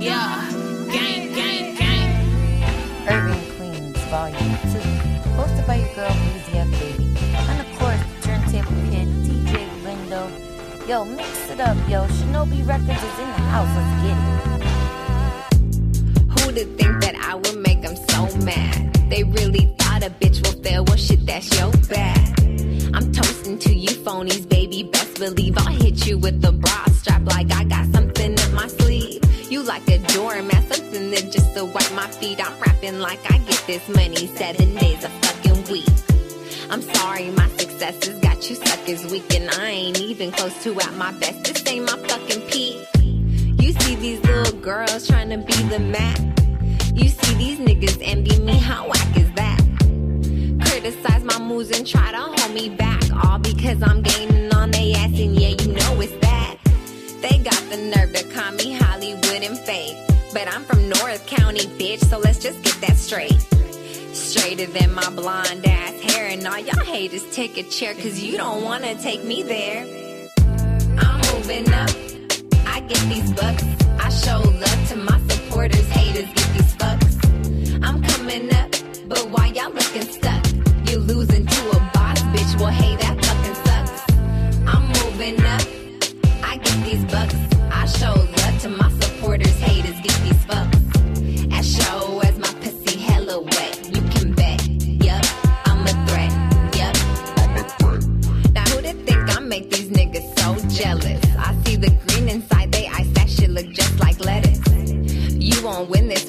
Yeah, gang, gang, gang. Urban Queenz Volume 2. Hosted by your girl, Breezy F Baby. And of course, Turntable Kid, DJ Lindo. Yo, mix it up, yo. Shinobi Recordz is in the house. Let's get it. Who'da think that I would make them so mad? They really thought a bitch will fail. Well, shit, that's your bad. I'm toasting to you phonies, baby. Best believe I'll hit you with the bra strap like I got something doormat, something that just to wipe my feet. I'm rapping like I get this money seven days a fucking week. I'm sorry, my success successes got you suckers weak, and I ain't even close to at my best. This ain't my fucking peak. You see these little girls trying to be the Mac. You see these niggas envy me, how whack is that? Criticize my moves and try to hold me back, all because I'm gaining on they ass, and yeah, you know it's that. The nerve to call me Hollywood and fake, but I'm from North County, bitch, so let's just get that straight. Straighter than my blonde ass hair, and all y'all haters take a chair, cause you don't wanna take me there. I'm moving up. I get these bucks. I show love to my supporters. Haters get these fucks. I'm coming up, but why y'all looking stuck?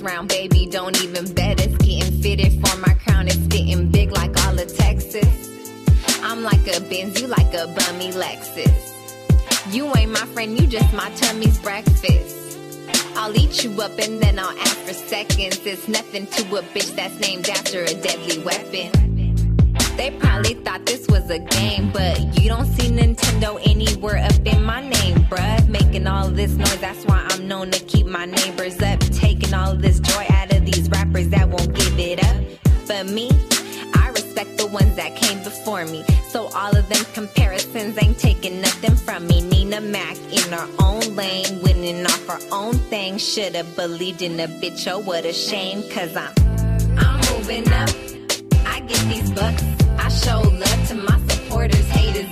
Round, baby, don't even bet it's getting fitted for my crown. It's getting big like all of Texas. I'm like a Benz, you like a bummy Lexus. You ain't my friend, you just my tummy's breakfast. I'll eat you up and then I'll ask for seconds. It's nothing to a bitch that's named after a deadly weapon. They probably thought this was a game, but you don't see Nintendo anywhere up in my name, bruh. Making all this noise, that's why I'm known to keep my neighbors up. This joy out of these rappers that won't give it up. But me, I respect the ones that came before me. So all of them comparisons ain't taking nothing from me. Nina Mac in her own lane, winning off her own thing. Should've believed in a bitch, oh what a shame, cause I'm I'm moving up. I get these bucks. I show love to my supporters. Haters